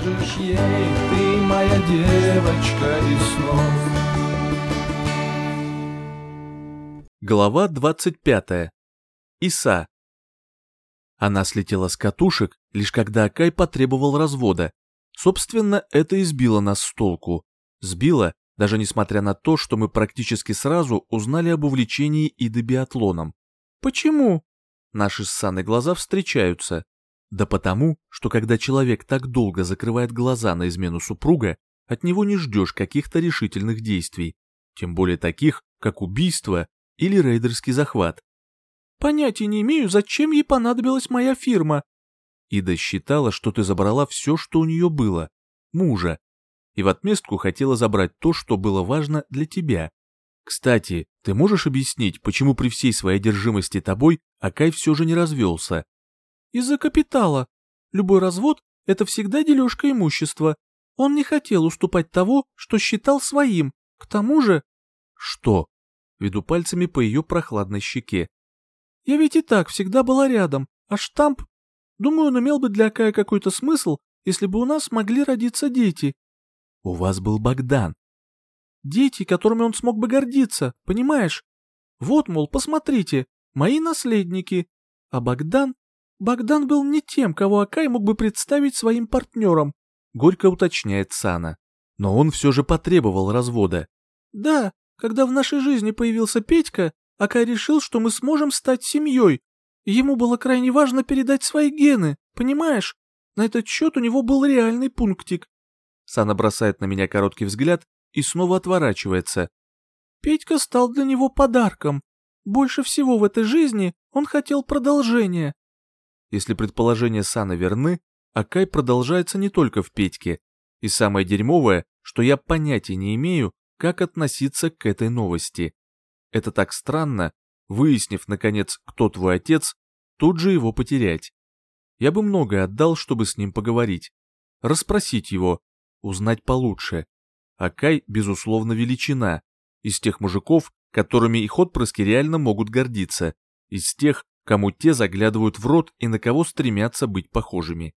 скажешь ей, ты моя девочка из снов. Глава 25. Иса. Она слетела с катушек, лишь когда Акай потребовал развода. Собственно, это избило нас с толку. Сбило, даже несмотря на то, что мы практически сразу узнали об увлечении Иды биатлоном. Почему? Наши с Саной глаза встречаются. Да потому, что когда человек так долго закрывает глаза на измену супруга, от него не ждешь каких-то решительных действий, тем более таких, как убийство или рейдерский захват. Понятия не имею, зачем ей понадобилась моя фирма. Ида считала, что ты забрала все, что у нее было, мужа, и в отместку хотела забрать то, что было важно для тебя. Кстати, ты можешь объяснить, почему при всей своей одержимости тобой Акай все же не развелся? Из-за капитала. Любой развод – это всегда дележка имущества. Он не хотел уступать того, что считал своим. К тому же... Что? Веду пальцами по ее прохладной щеке. Я ведь и так всегда была рядом, а штамп... Думаю, он имел бы для Акая какой-то смысл, если бы у нас могли родиться дети. У вас был Богдан. Дети, которыми он смог бы гордиться, понимаешь? Вот, мол, посмотрите, мои наследники. А Богдан... Богдан был не тем, кого Акай мог бы представить своим партнером, горько уточняет Сана. Но он все же потребовал развода. Да, когда в нашей жизни появился Петька, Акай решил, что мы сможем стать семьей. Ему было крайне важно передать свои гены, понимаешь? На этот счет у него был реальный пунктик. Сана бросает на меня короткий взгляд и снова отворачивается. Петька стал для него подарком. Больше всего в этой жизни он хотел продолжения. Если предположения Сана верны, Акай продолжается не только в Петьке. И самое дерьмовое, что я понятия не имею, как относиться к этой новости. Это так странно, выяснив, наконец, кто твой отец, тут же его потерять. Я бы многое отдал, чтобы с ним поговорить, расспросить его, узнать получше. Акай, безусловно, величина, из тех мужиков, которыми их отпрыски реально могут гордиться, из тех, кому те заглядывают в рот и на кого стремятся быть похожими.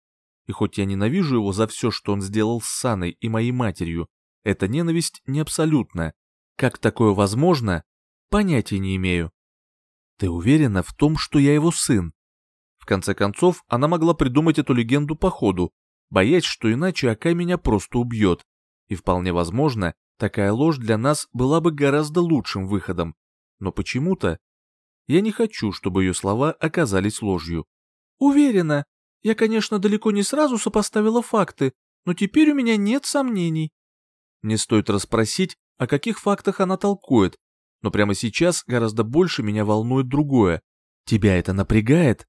И хоть я ненавижу его за все, что он сделал с Саной и моей матерью, эта ненависть не абсолютна. Как такое возможно, понятия не имею. Ты уверена в том, что я его сын? В конце концов, она могла придумать эту легенду по ходу, боясь, что иначе Акай меня просто убьет. И вполне возможно, такая ложь для нас была бы гораздо лучшим выходом. Но почему-то я не хочу, чтобы ее слова оказались ложью. Уверена, я, конечно, далеко не сразу сопоставила факты, но теперь у меня нет сомнений. Не стоит расспросить, о каких фактах она толкует, но прямо сейчас гораздо больше меня волнует другое. Тебя это напрягает?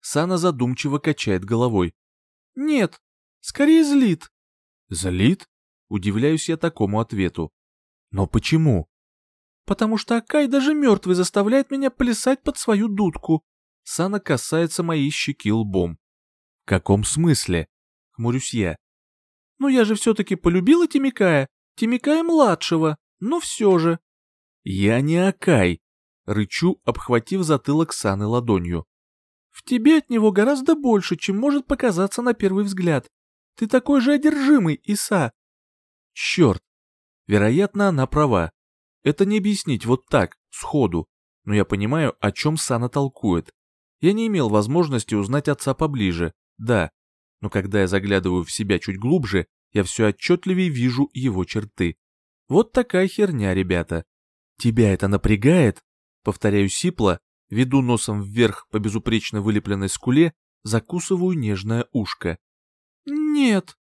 Сана задумчиво качает головой. Нет, скорее злит. Злит? Удивляюсь я такому ответу. Но почему? Потому что Акай даже мертвый заставляет меня плясать под свою дудку. Сана касается моей щеки лбом. В каком смысле? Хмурюсь я. Ну я же все-таки полюбила Тимикая, Тимикая-младшего, но все же. Я не Акай, рычу, обхватив затылок Саны ладонью. В тебе от него гораздо больше, чем может показаться на первый взгляд. Ты такой же одержимый, Иса. Черт. Вероятно, она права. Это не объяснить вот так, сходу, но я понимаю, о чем Сана толкует. Я не имел возможности узнать отца поближе, да, но когда я заглядываю в себя чуть глубже, я все отчетливее вижу его черты. Вот такая херня, ребята. Тебя это напрягает? Повторяю сипло, веду носом вверх по безупречно вылепленной скуле, закусываю нежное ушко. Нет.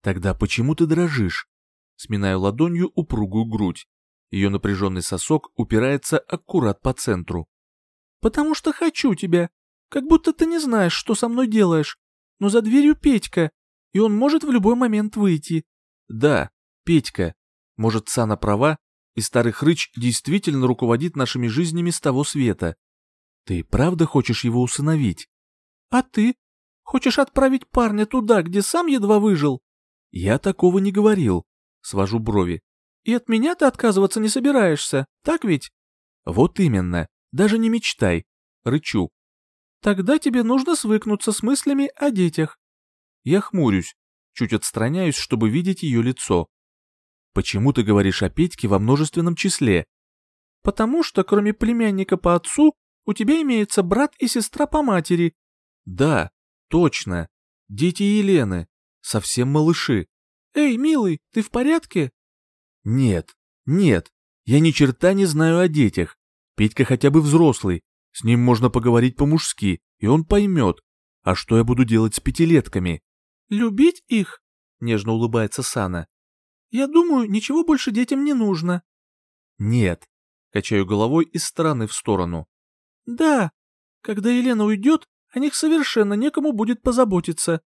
Тогда почему ты дрожишь? Сминаю ладонью упругую грудь. Ее напряженный сосок упирается аккурат по центру. Потому что хочу тебя. Как будто ты не знаешь, что со мной делаешь но за дверью Петька, и он может в любой момент выйти. Да, Петька. Может, Сана права, и старый хрыч действительно руководит нашими жизнями с того света. Ты правда хочешь его усыновить? А ты? Хочешь отправить парня туда, где сам едва выжил? Я такого не говорил. Свожу брови. И от меня ты отказываться не собираешься, так ведь? Вот именно. Даже не мечтай. Рычу. Тогда тебе нужно свыкнуться с мыслями о детях. Я хмурюсь. чуть отстраняюсь, чтобы видеть ее лицо. Почему ты говоришь о Петьке во множественном числе? Потому что, кроме племянника по отцу, у тебя имеется брат и сестра по матери. Да, точно. Дети Елены. Совсем малыши. Эй, милый, ты в порядке? Нет, нет, я ни черта не знаю о детях. Петька хотя бы взрослый. С ним можно поговорить по-мужски, и он поймет. А что я буду делать с пятилетками? Любить их? Нежно улыбается Сана. Я думаю, ничего больше детям не нужно. Нет. Качаю головой из стороны в сторону. Да. Когда Елена уйдет, о них совершенно некому будет позаботиться.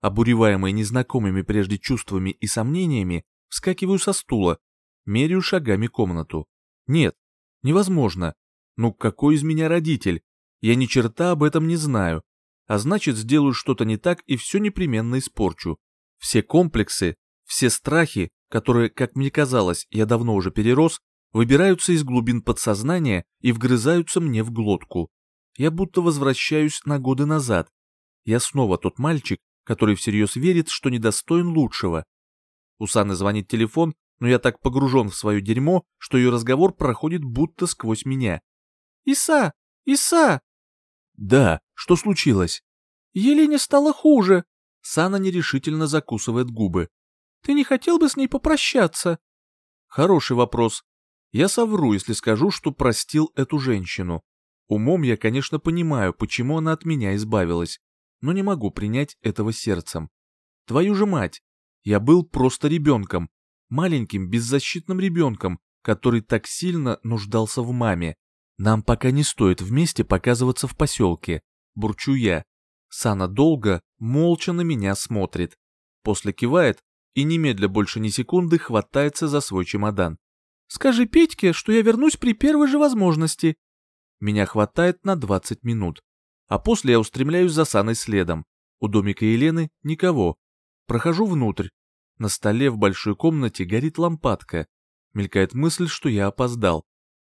Обуреваемый незнакомыми прежде чувствами и сомнениями, вскакиваю со стула, меряю шагами комнату. Нет, невозможно. Ну какой из меня родитель? Я ни черта об этом не знаю. А значит, сделаю что-то не так и все непременно испорчу. Все комплексы, все страхи, которые, как мне казалось, я давно уже перерос, выбираются из глубин подсознания и вгрызаются мне в глотку. Я будто возвращаюсь на годы назад. Я снова тот мальчик, который всерьез верит, что недостоин лучшего. У Саны звонит телефон, но я так погружен в свое дерьмо, что ее разговор проходит будто сквозь меня. «Иса! Иса!» «Да, что случилось?» «Елене стало хуже!» Сана нерешительно закусывает губы. «Ты не хотел бы с ней попрощаться?» «Хороший вопрос. Я совру, если скажу, что простил эту женщину. Умом я, конечно, понимаю, почему она от меня избавилась, но не могу принять этого сердцем. Твою же мать! Я был просто ребенком, маленьким беззащитным ребенком, который так сильно нуждался в маме. Нам пока не стоит вместе показываться в поселке, бурчу я. Сана долго, молча на меня смотрит. После кивает и немедля больше ни секунды хватается за свой чемодан. «Скажи Петьке, что я вернусь при первой же возможности». Меня хватает на 20 минут. А после я устремляюсь за Саной следом. У домика Елены никого. Прохожу внутрь. На столе в большой комнате горит лампадка. Мелькает мысль, что я опоздал.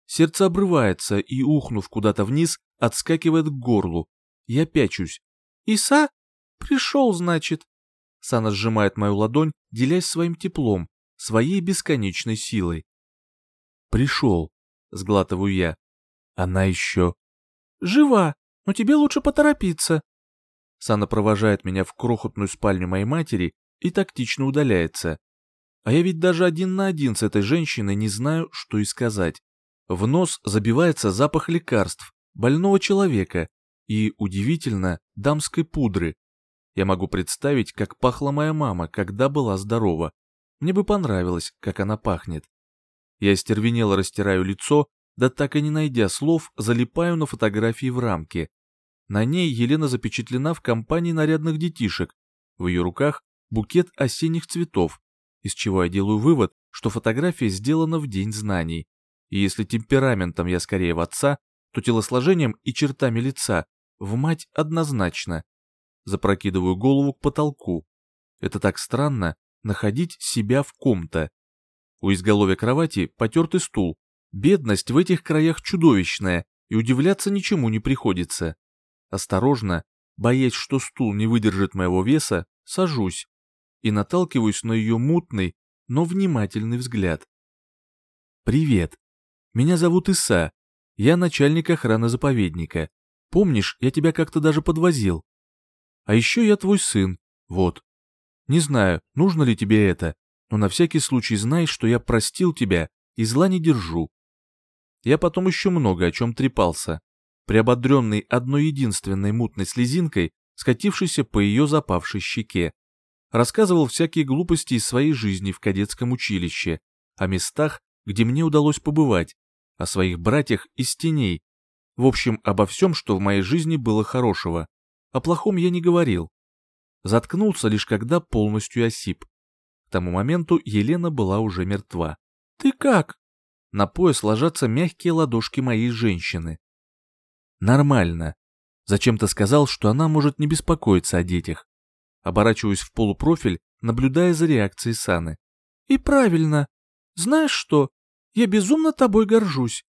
Сердце обрывается и, ухнув куда-то вниз, отскакивает к горлу. Я пячусь. «Иса? Пришел, значит?» Сана сжимает мою ладонь, делясь своим теплом, своей бесконечной силой. «Пришел», — сглатываю я. «Она еще...» «Жива, но тебе лучше поторопиться». Сана провожает меня в крохотную спальню моей матери и тактично удаляется. А я ведь даже один на один с этой женщиной не знаю, что и сказать. В нос забивается запах лекарств, больного человека и, удивительно, дамской пудры. Я могу представить, как пахла моя мама, когда была здорова. Мне бы понравилось, как она пахнет. Я стервенело растираю лицо, да так и не найдя слов, залипаю на фотографии в рамке. На ней Елена запечатлена в компании нарядных детишек. В ее руках букет осенних цветов, из чего я делаю вывод, что фотография сделана в День знаний. И если темпераментом я скорее в отца, то телосложением и чертами лица в мать однозначно. Запрокидываю голову к потолку. Это так странно, находить себя в ком-то. У изголовья кровати потертый стул. Бедность в этих краях чудовищная, и удивляться ничему не приходится. Осторожно, боясь, что стул не выдержит моего веса, сажусь и наталкиваюсь на ее мутный, но внимательный взгляд. «Привет. Меня зовут Иса. Я начальник охраны заповедника. Помнишь, я тебя как-то даже подвозил? А еще я твой сын, вот. Не знаю, нужно ли тебе это, но на всякий случай знай, что я простил тебя и зла не держу. Я потом еще много о чем трепался, приободренный одной единственной мутной слезинкой, скатившейся по ее запавшей щеке рассказывал всякие глупости из своей жизни в кадетском училище, о местах, где мне удалось побывать, о своих братьях из теней, в общем, обо всем, что в моей жизни было хорошего. О плохом я не говорил. Заткнулся лишь когда полностью осип. К тому моменту Елена была уже мертва. «Ты как?» На пояс ложатся мягкие ладошки моей женщины. «Нормально. Зачем-то сказал, что она может не беспокоиться о детях. Оборачиваюсь в полупрофиль, наблюдая за реакцией Саны. «И правильно. Знаешь что? Я безумно тобой горжусь.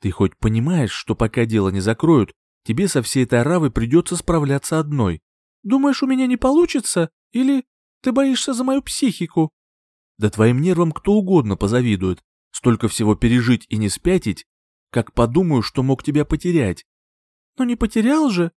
Ты хоть понимаешь, что пока дело не закроют, тебе со всей этой оравой придется справляться одной? Думаешь, у меня не получится? Или Ты боишься за мою психику. Да твоим нервам кто угодно позавидует. Столько всего пережить и не спятить, как подумаю, что мог тебя потерять. Но не потерял же.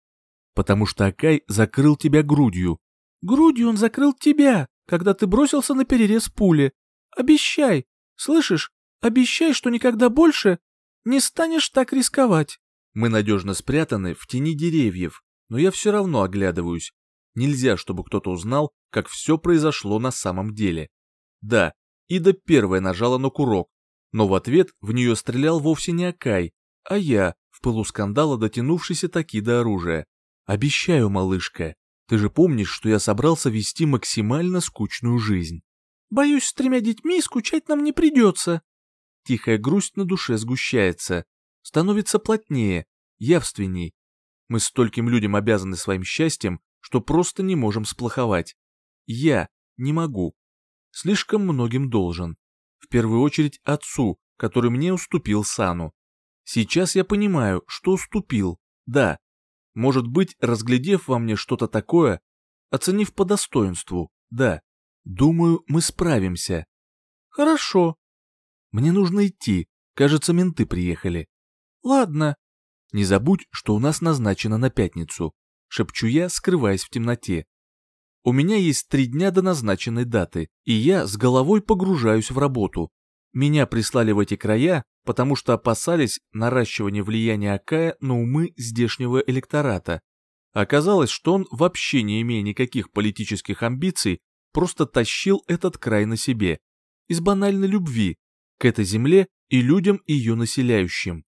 Потому что Акай закрыл тебя грудью. Грудью он закрыл тебя, когда ты бросился на перерез пули. Обещай, слышишь, обещай, что никогда больше не станешь так рисковать. Мы надежно спрятаны в тени деревьев, но я все равно оглядываюсь. Нельзя, чтобы кто-то узнал, как все произошло на самом деле. Да, Ида первая нажала на курок, но в ответ в нее стрелял вовсе не Акай, а я, в пылу скандала дотянувшийся таки до оружия. Обещаю, малышка, ты же помнишь, что я собрался вести максимально скучную жизнь. Боюсь, с тремя детьми скучать нам не придется. Тихая грусть на душе сгущается, становится плотнее, явственней. Мы стольким людям обязаны своим счастьем, что просто не можем сплоховать. Я не могу. Слишком многим должен. В первую очередь отцу, который мне уступил сану. Сейчас я понимаю, что уступил, да. Может быть, разглядев во мне что-то такое, оценив по достоинству, да. Думаю, мы справимся. Хорошо. Мне нужно идти, кажется, менты приехали. Ладно. Не забудь, что у нас назначено на пятницу, шепчу я, скрываясь в темноте. У меня есть три дня до назначенной даты, и я с головой погружаюсь в работу. Меня прислали в эти края, потому что опасались наращивания влияния Акая на умы здешнего электората. Оказалось, что он, вообще не имея никаких политических амбиций, просто тащил этот край на себе. Из банальной любви к этой земле и людям ее населяющим.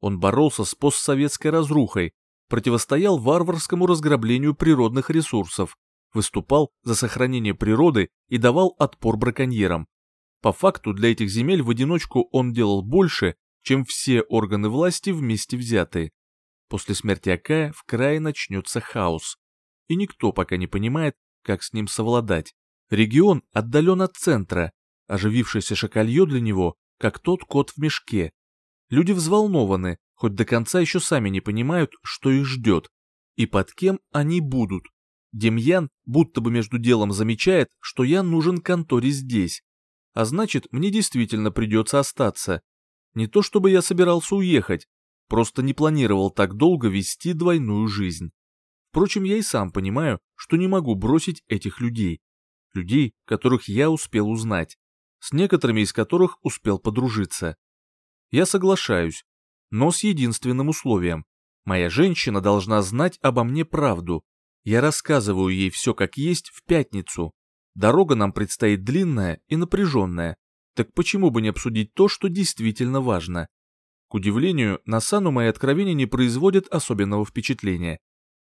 Он боролся с постсоветской разрухой, противостоял варварскому разграблению природных ресурсов, выступал за сохранение природы и давал отпор браконьерам. По факту для этих земель в одиночку он делал больше, чем все органы власти вместе взятые. После смерти Акая в крае начнется хаос, и никто пока не понимает, как с ним совладать. Регион отдален от центра, оживившееся шакалье для него, как тот кот в мешке, Люди взволнованы, хоть до конца еще сами не понимают, что их ждет, и под кем они будут. Демьян будто бы между делом замечает, что я нужен конторе здесь, а значит, мне действительно придется остаться. Не то чтобы я собирался уехать, просто не планировал так долго вести двойную жизнь. Впрочем, я и сам понимаю, что не могу бросить этих людей. Людей, которых я успел узнать, с некоторыми из которых успел подружиться. Я соглашаюсь, но с единственным условием. Моя женщина должна знать обо мне правду. Я рассказываю ей все как есть в пятницу. Дорога нам предстоит длинная и напряженная. Так почему бы не обсудить то, что действительно важно? К удивлению, на Сану мои откровения не производят особенного впечатления.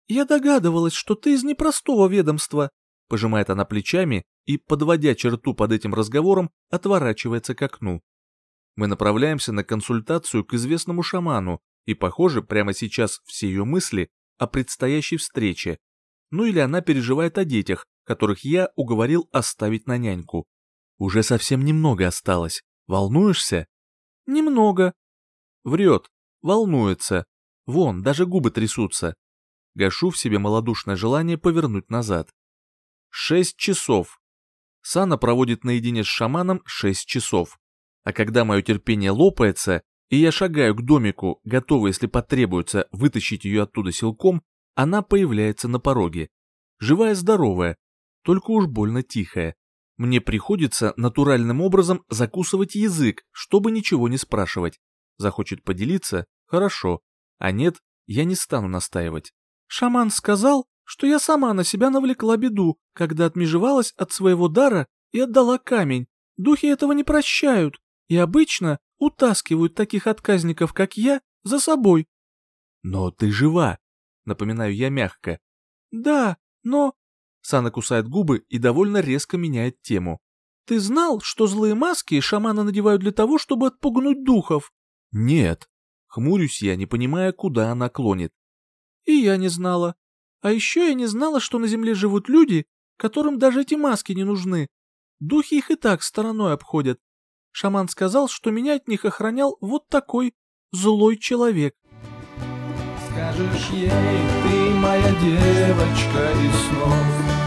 «Я догадывалась, что ты из непростого ведомства», — пожимает она плечами и, подводя черту под этим разговором, отворачивается к окну. Мы направляемся на консультацию к известному шаману, и, похоже, прямо сейчас все ее мысли о предстоящей встрече. Ну или она переживает о детях, которых я уговорил оставить на няньку. Уже совсем немного осталось. Волнуешься? Немного. Врет. Волнуется. Вон, даже губы трясутся. Гашу в себе малодушное желание повернуть назад. Шесть часов. Сана проводит наедине с шаманом шесть часов. А когда мое терпение лопается, и я шагаю к домику, готовый, если потребуется, вытащить ее оттуда силком, она появляется на пороге. Живая-здоровая, только уж больно тихая. Мне приходится натуральным образом закусывать язык, чтобы ничего не спрашивать. Захочет поделиться – хорошо, а нет, я не стану настаивать. Шаман сказал, что я сама на себя навлекла беду, когда отмежевалась от своего дара и отдала камень. Духи этого не прощают и обычно утаскивают таких отказников, как я, за собой. Но ты жива, напоминаю я мягко. Да, но... Сана кусает губы и довольно резко меняет тему. Ты знал, что злые маски шаманы надевают для того, чтобы отпугнуть духов? Нет. Хмурюсь я, не понимая, куда она клонит. И я не знала. А еще я не знала, что на земле живут люди, которым даже эти маски не нужны. Духи их и так стороной обходят, Шаман сказал, что меня от них охранял вот такой злой человек. Скажешь ей, ты моя девочка из снов,